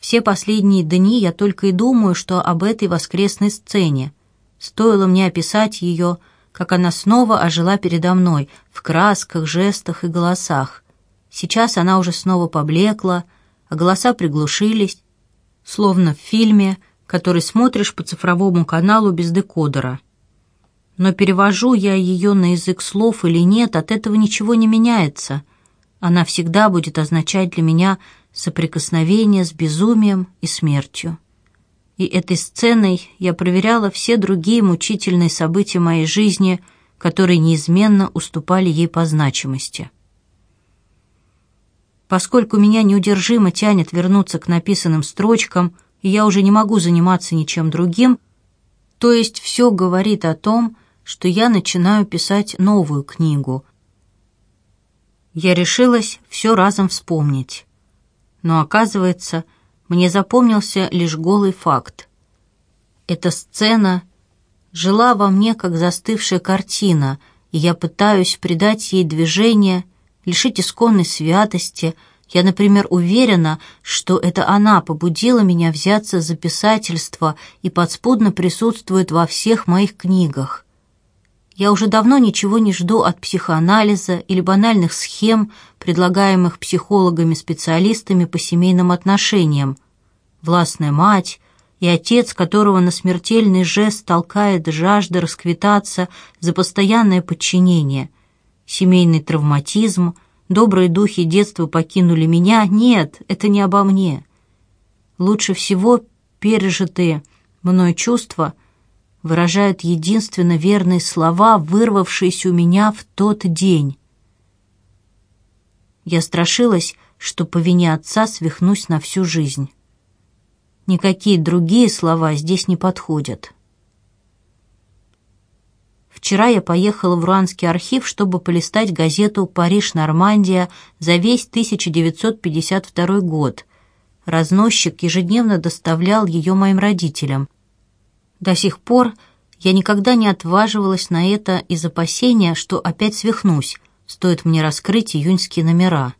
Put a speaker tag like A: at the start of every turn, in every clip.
A: Все последние дни я только и думаю, что об этой воскресной сцене. Стоило мне описать ее, как она снова ожила передо мной, в красках, жестах и голосах. Сейчас она уже снова поблекла, а голоса приглушились, словно в фильме, который смотришь по цифровому каналу без декодера. Но перевожу я ее на язык слов или нет, от этого ничего не меняется. Она всегда будет означать для меня соприкосновение с безумием и смертью. И этой сценой я проверяла все другие мучительные события моей жизни, которые неизменно уступали ей по значимости. Поскольку меня неудержимо тянет вернуться к написанным строчкам, и я уже не могу заниматься ничем другим, то есть все говорит о том, что я начинаю писать новую книгу. Я решилась все разом вспомнить. Но оказывается, мне запомнился лишь голый факт. Эта сцена жила во мне как застывшая картина, и я пытаюсь придать ей движение — лишить исконной святости. Я, например, уверена, что это она побудила меня взяться за писательство и подспудно присутствует во всех моих книгах. Я уже давно ничего не жду от психоанализа или банальных схем, предлагаемых психологами-специалистами по семейным отношениям. Властная мать и отец, которого на смертельный жест толкает жажда расквитаться за постоянное подчинение – семейный травматизм, добрые духи детства покинули меня. Нет, это не обо мне. Лучше всего пережитые мной чувства выражают единственно верные слова, вырвавшиеся у меня в тот день. Я страшилась, что по вине отца свихнусь на всю жизнь. Никакие другие слова здесь не подходят. Вчера я поехала в Руанский архив, чтобы полистать газету «Париж-Нормандия» за весь 1952 год. Разносчик ежедневно доставлял ее моим родителям. До сих пор я никогда не отваживалась на это из опасения, что опять свихнусь, стоит мне раскрыть июньские номера.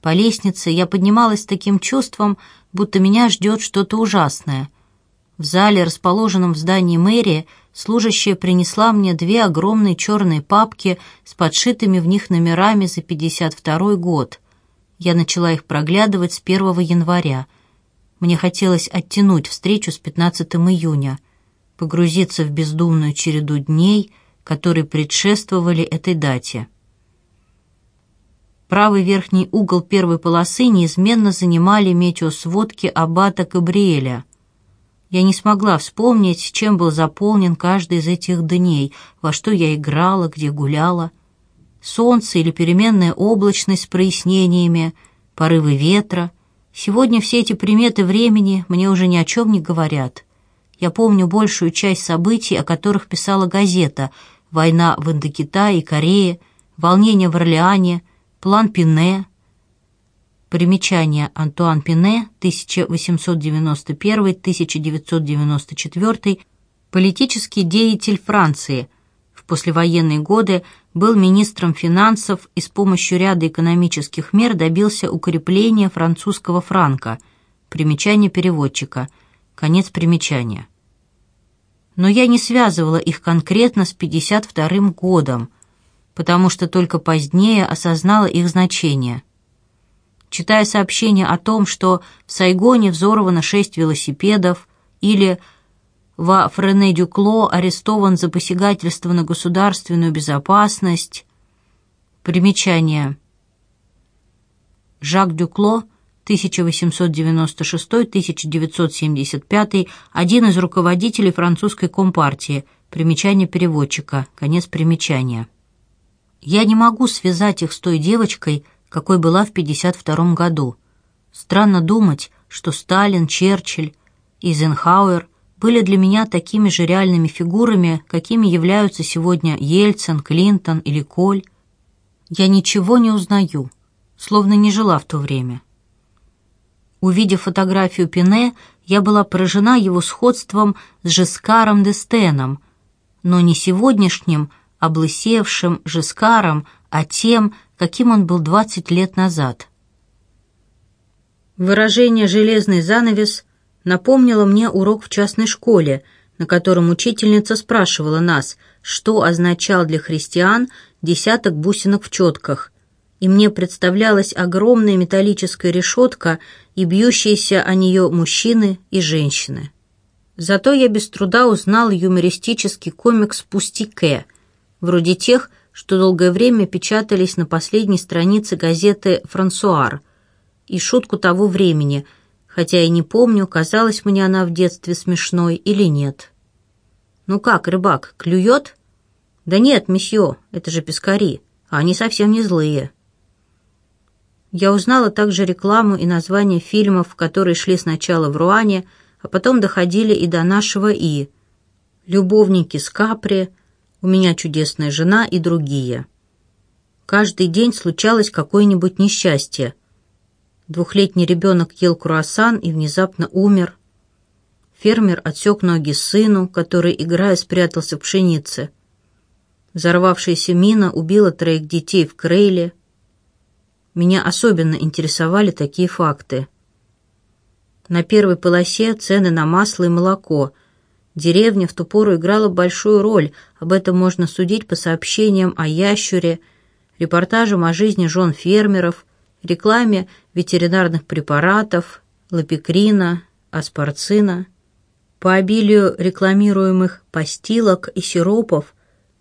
A: По лестнице я поднималась с таким чувством, будто меня ждет что-то ужасное. В зале, расположенном в здании мэрии, служащая принесла мне две огромные черные папки с подшитыми в них номерами за 52 год. Я начала их проглядывать с 1 января. Мне хотелось оттянуть встречу с 15 июня, погрузиться в бездумную череду дней, которые предшествовали этой дате. Правый верхний угол первой полосы неизменно занимали метеосводки аббата Кабриэля — я не смогла вспомнить, чем был заполнен каждый из этих дней, во что я играла, где гуляла. Солнце или переменная облачность с прояснениями, порывы ветра. Сегодня все эти приметы времени мне уже ни о чем не говорят. Я помню большую часть событий, о которых писала газета. Война в Индокитае и Корее, волнение в Орлеане, план Пине — Примечание Антуан Пине, 1891-1994, политический деятель Франции. В послевоенные годы был министром финансов и с помощью ряда экономических мер добился укрепления французского франка. Примечание переводчика. Конец примечания. Но я не связывала их конкретно с 52 годом, потому что только позднее осознала их значение – читая сообщение о том, что в Сайгоне взорвано шесть велосипедов, или во Френе-Дюкло арестован за посягательство на государственную безопасность. Примечание. Жак Дюкло, 1896-1975, один из руководителей французской компартии. Примечание переводчика. Конец примечания. Я не могу связать их с той девочкой, какой была в 1952 году. Странно думать, что Сталин, Черчилль и Эйзенхауэр были для меня такими же реальными фигурами, какими являются сегодня Ельцин, Клинтон или Коль. Я ничего не узнаю, словно не жила в то время. Увидев фотографию Пине, я была поражена его сходством с Жескаром де Стеном, но не сегодняшним, облысевшим Жескаром, а тем, каким он был 20 лет назад. Выражение «железный занавес» напомнило мне урок в частной школе, на котором учительница спрашивала нас, что означал для христиан десяток бусинок в четках, и мне представлялась огромная металлическая решетка и бьющиеся о нее мужчины и женщины. Зато я без труда узнал юмористический комикс «Пустике», вроде тех, что долгое время печатались на последней странице газеты «Франсуар», и шутку того времени, хотя и не помню, казалась мне она в детстве смешной или нет. «Ну как, рыбак, клюет?» «Да нет, месье, это же пескари, а они совсем не злые». Я узнала также рекламу и названия фильмов, которые шли сначала в Руане, а потом доходили и до нашего «И». «Любовники с Капри», «У меня чудесная жена» и другие. Каждый день случалось какое-нибудь несчастье. Двухлетний ребенок ел круассан и внезапно умер. Фермер отсек ноги сыну, который, играя, спрятался в пшенице. Взорвавшаяся мина убила троих детей в Крейле – меня особенно интересовали такие факты. На первой полосе цены на масло и молоко. Деревня в ту пору играла большую роль, об этом можно судить по сообщениям о ящуре, репортажам о жизни жен фермеров, рекламе ветеринарных препаратов, лапикрина, аспарцина. По обилию рекламируемых постилок и сиропов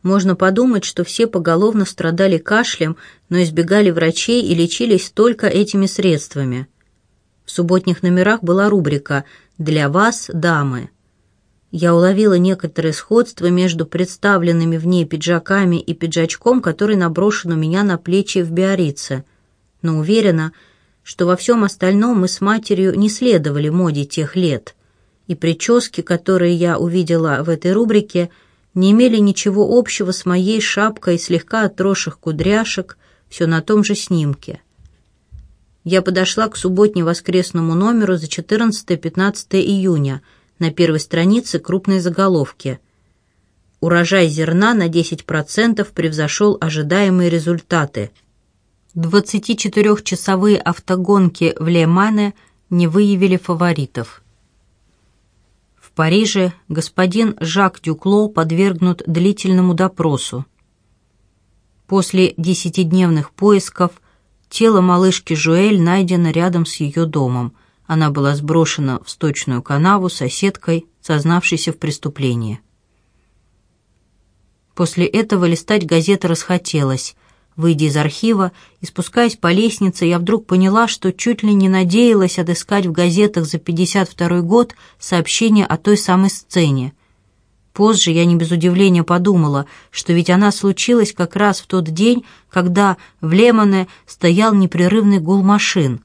A: можно подумать, что все поголовно страдали кашлем, но избегали врачей и лечились только этими средствами. В субботних номерах была рубрика «Для вас, дамы». Я уловила некоторое сходство между представленными в ней пиджаками и пиджачком, который наброшен у меня на плечи в Биорице, но уверена, что во всем остальном мы с матерью не следовали моде тех лет, и прически, которые я увидела в этой рубрике – не имели ничего общего с моей шапкой слегка отросших кудряшек, все на том же снимке. Я подошла к субботне-воскресному номеру за 14-15 июня, на первой странице крупные заголовки. Урожай зерна на 10% превзошел ожидаемые результаты. 24-часовые автогонки в Ле-Мане не выявили фаворитов. Париже господин Жак Дюкло подвергнут длительному допросу. После десятидневных поисков тело малышки Жуэль найдено рядом с ее домом. Она была сброшена в сточную канаву соседкой, сознавшейся в преступлении. После этого листать газеты расхотелось. Выйдя из архива и спускаясь по лестнице, я вдруг поняла, что чуть ли не надеялась отыскать в газетах за 52 год сообщение о той самой сцене. Позже я не без удивления подумала, что ведь она случилась как раз в тот день, когда в Лемоне стоял непрерывный гул машин.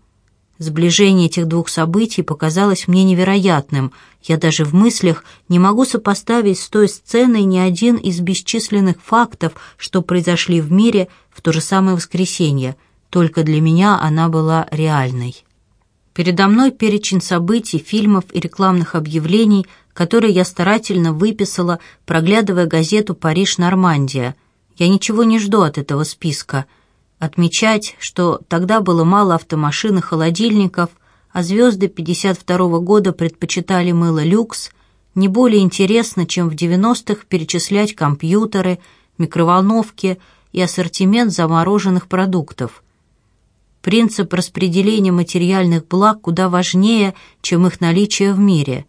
A: Сближение этих двух событий показалось мне невероятным. Я даже в мыслях не могу сопоставить с той сценой ни один из бесчисленных фактов, что произошли в мире в то же самое воскресенье. Только для меня она была реальной. Передо мной перечень событий, фильмов и рекламных объявлений, которые я старательно выписала, проглядывая газету «Париж-Нормандия». Я ничего не жду от этого списка – Отмечать, что тогда было мало автомашин и холодильников, а звезды 52 -го года предпочитали мыло люкс, не более интересно, чем в 90-х перечислять компьютеры, микроволновки и ассортимент замороженных продуктов. Принцип распределения материальных благ куда важнее, чем их наличие в мире.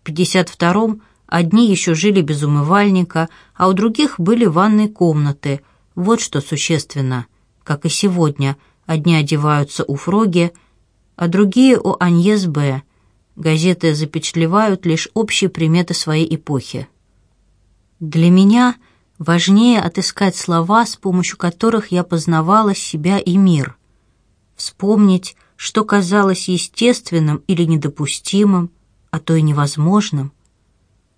A: В 52-м одни еще жили без умывальника, а у других были ванные комнаты. Вот что существенно – как и сегодня, одни одеваются у Фроги, а другие у Аньес Б. Газеты запечатлевают лишь общие приметы своей эпохи. Для меня важнее отыскать слова, с помощью которых я познавала себя и мир. Вспомнить, что казалось естественным или недопустимым, а то и невозможным.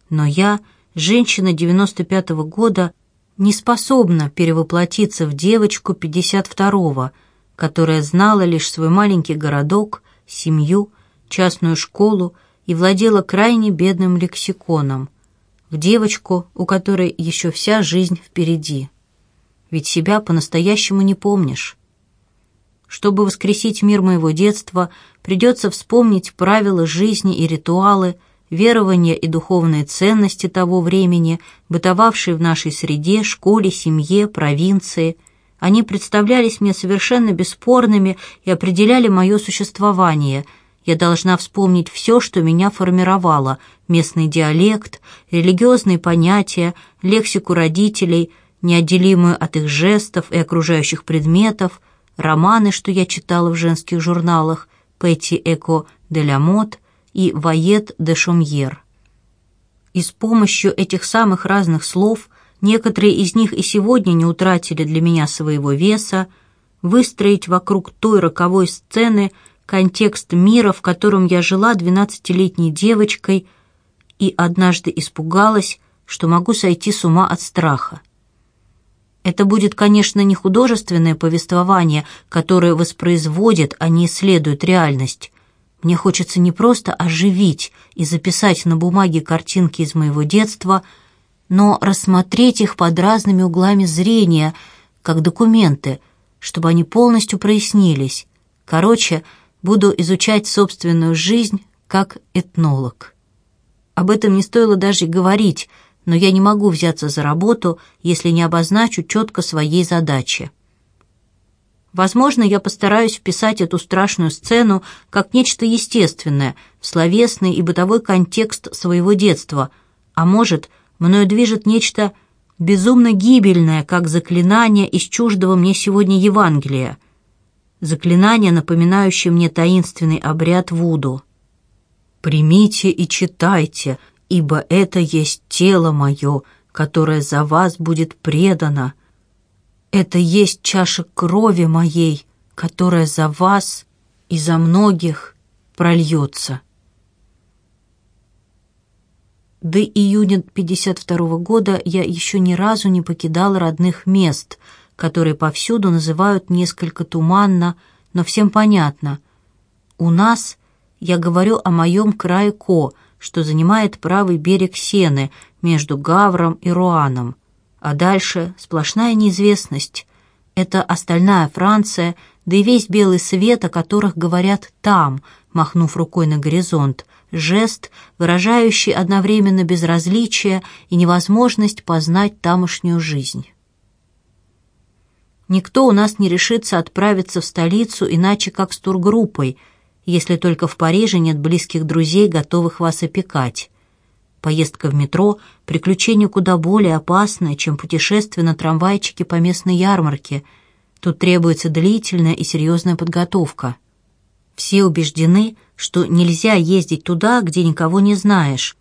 A: Но я, женщина 95-го года, не способна перевоплотиться в девочку 52-го, которая знала лишь свой маленький городок, семью, частную школу и владела крайне бедным лексиконом, в девочку, у которой еще вся жизнь впереди. Ведь себя по-настоящему не помнишь. Чтобы воскресить мир моего детства, придется вспомнить правила жизни и ритуалы, верования и духовные ценности того времени, бытовавшие в нашей среде, школе, семье, провинции. Они представлялись мне совершенно бесспорными и определяли мое существование. Я должна вспомнить все, что меня формировало – местный диалект, религиозные понятия, лексику родителей, неотделимую от их жестов и окружающих предметов, романы, что я читала в женских журналах, Петти Эко де ля Мот и Вает де Шумьер. И с помощью этих самых разных слов, некоторые из них и сегодня не утратили для меня своего веса, выстроить вокруг той роковой сцены контекст мира, в котором я жила двенадцатилетней девочкой и однажды испугалась, что могу сойти с ума от страха. Это будет, конечно, не художественное повествование, которое воспроизводит, а не исследует реальность. Мне хочется не просто оживить и записать на бумаге картинки из моего детства, но рассмотреть их под разными углами зрения, как документы, чтобы они полностью прояснились. Короче, буду изучать собственную жизнь как этнолог. Об этом не стоило даже говорить – но я не могу взяться за работу, если не обозначу четко своей задачи. Возможно, я постараюсь вписать эту страшную сцену как нечто естественное, словесный и бытовой контекст своего детства, а может, мною движет нечто безумно гибельное, как заклинание из чуждого мне сегодня Евангелия. Заклинание, напоминающее мне таинственный обряд Вуду. «Примите и читайте», ибо это есть тело мое, которое за вас будет предано. Это есть чаша крови моей, которая за вас и за многих прольется. До июня 52 года я еще ни разу не покидала родных мест, которые повсюду называют несколько туманно, но всем понятно. У нас, я говорю о моем крае Ко – что занимает правый берег Сены между Гавром и Руаном. А дальше сплошная неизвестность. Это остальная Франция, да и весь белый свет, о которых говорят «там», махнув рукой на горизонт, жест, выражающий одновременно безразличие и невозможность познать тамошнюю жизнь. Никто у нас не решится отправиться в столицу иначе как с тургруппой – если только в Париже нет близких друзей, готовых вас опекать. Поездка в метро — приключение куда более опасное, чем путешествие на трамвайчике по местной ярмарке. Тут требуется длительная и серьезная подготовка. Все убеждены, что нельзя ездить туда, где никого не знаешь,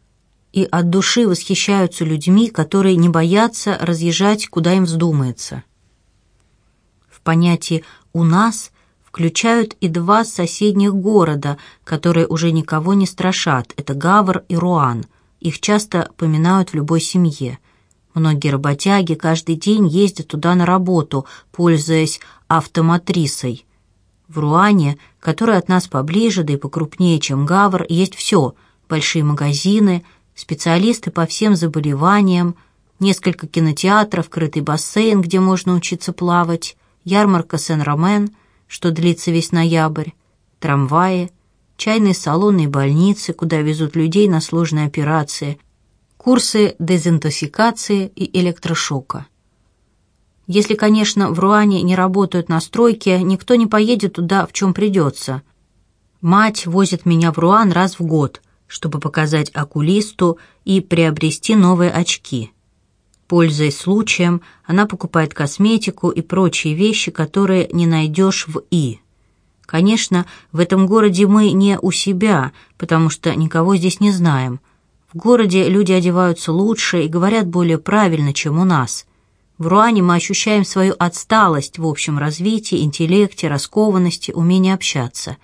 A: и от души восхищаются людьми, которые не боятся разъезжать, куда им вздумается. В понятии «у нас» включают и два соседних города, которые уже никого не страшат. Это Гавр и Руан. Их часто поминают в любой семье. Многие работяги каждый день ездят туда на работу, пользуясь автоматрисой. В Руане, который от нас поближе, да и покрупнее, чем Гавр, есть все. Большие магазины, специалисты по всем заболеваниям, несколько кинотеатров, крытый бассейн, где можно учиться плавать, ярмарка Сен-Ромен — что длится весь ноябрь, трамваи, чайные салоны и больницы, куда везут людей на сложные операции, курсы дезинтоксикации и электрошока. Если, конечно, в Руане не работают на стройке, никто не поедет туда, в чем придется. Мать возит меня в Руан раз в год, чтобы показать окулисту и приобрести новые очки. Пользуясь случаем, она покупает косметику и прочие вещи, которые не найдешь в И. Конечно, в этом городе мы не у себя, потому что никого здесь не знаем. В городе люди одеваются лучше и говорят более правильно, чем у нас. В Руане мы ощущаем свою отсталость в общем развитии, интеллекте, раскованности, умении общаться.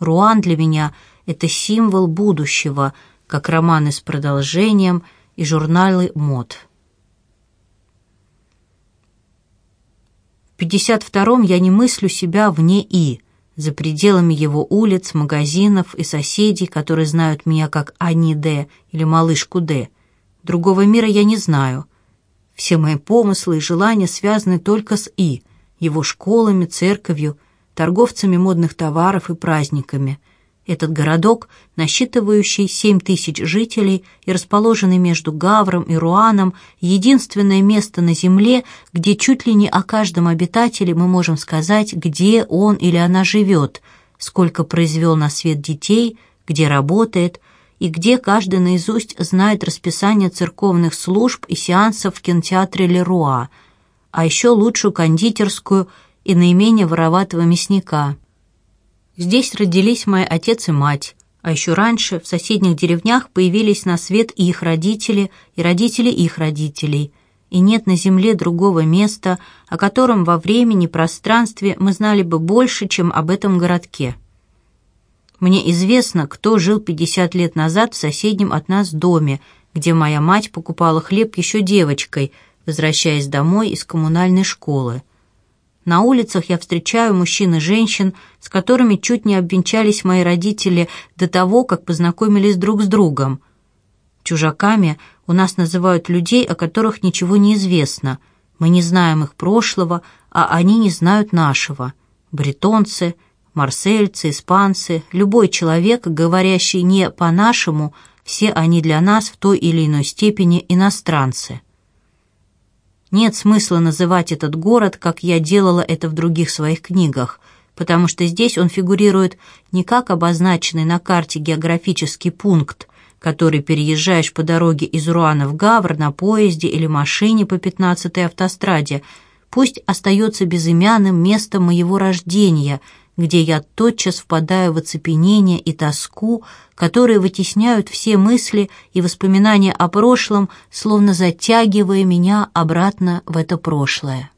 A: Руан для меня — это символ будущего, как романы с продолжением и журналы мод. 52-м я не мыслю себя вне И, за пределами его улиц, магазинов и соседей, которые знают меня как Ани Д или малышку Д. Другого мира я не знаю. Все мои помыслы и желания связаны только с И, его школами, церковью, торговцами модных товаров и праздниками. Этот городок, насчитывающий 7 тысяч жителей и расположенный между Гавром и Руаном, единственное место на Земле, где чуть ли не о каждом обитателе мы можем сказать, где он или она живет, сколько произвел на свет детей, где работает и где каждый наизусть знает расписание церковных служб и сеансов в кинотеатре Леруа, а еще лучшую кондитерскую и наименее вороватого мясника – Здесь родились мои отец и мать, а еще раньше в соседних деревнях появились на свет и их родители, и родители их родителей. И нет на земле другого места, о котором во времени, пространстве мы знали бы больше, чем об этом городке. Мне известно, кто жил 50 лет назад в соседнем от нас доме, где моя мать покупала хлеб еще девочкой, возвращаясь домой из коммунальной школы. На улицах я встречаю мужчин и женщин, с которыми чуть не обвенчались мои родители до того, как познакомились друг с другом. Чужаками у нас называют людей, о которых ничего не известно. Мы не знаем их прошлого, а они не знают нашего. Бретонцы, марсельцы, испанцы, любой человек, говорящий не по-нашему, все они для нас в той или иной степени иностранцы. Нет смысла называть этот город, как я делала это в других своих книгах, потому что здесь он фигурирует не как обозначенный на карте географический пункт, который переезжаешь по дороге из Руана в Гавр на поезде или машине по 15-й автостраде, пусть остается безымянным местом моего рождения – где я тотчас впадаю в оцепенение и тоску, которые вытесняют все мысли и воспоминания о прошлом, словно затягивая меня обратно в это прошлое.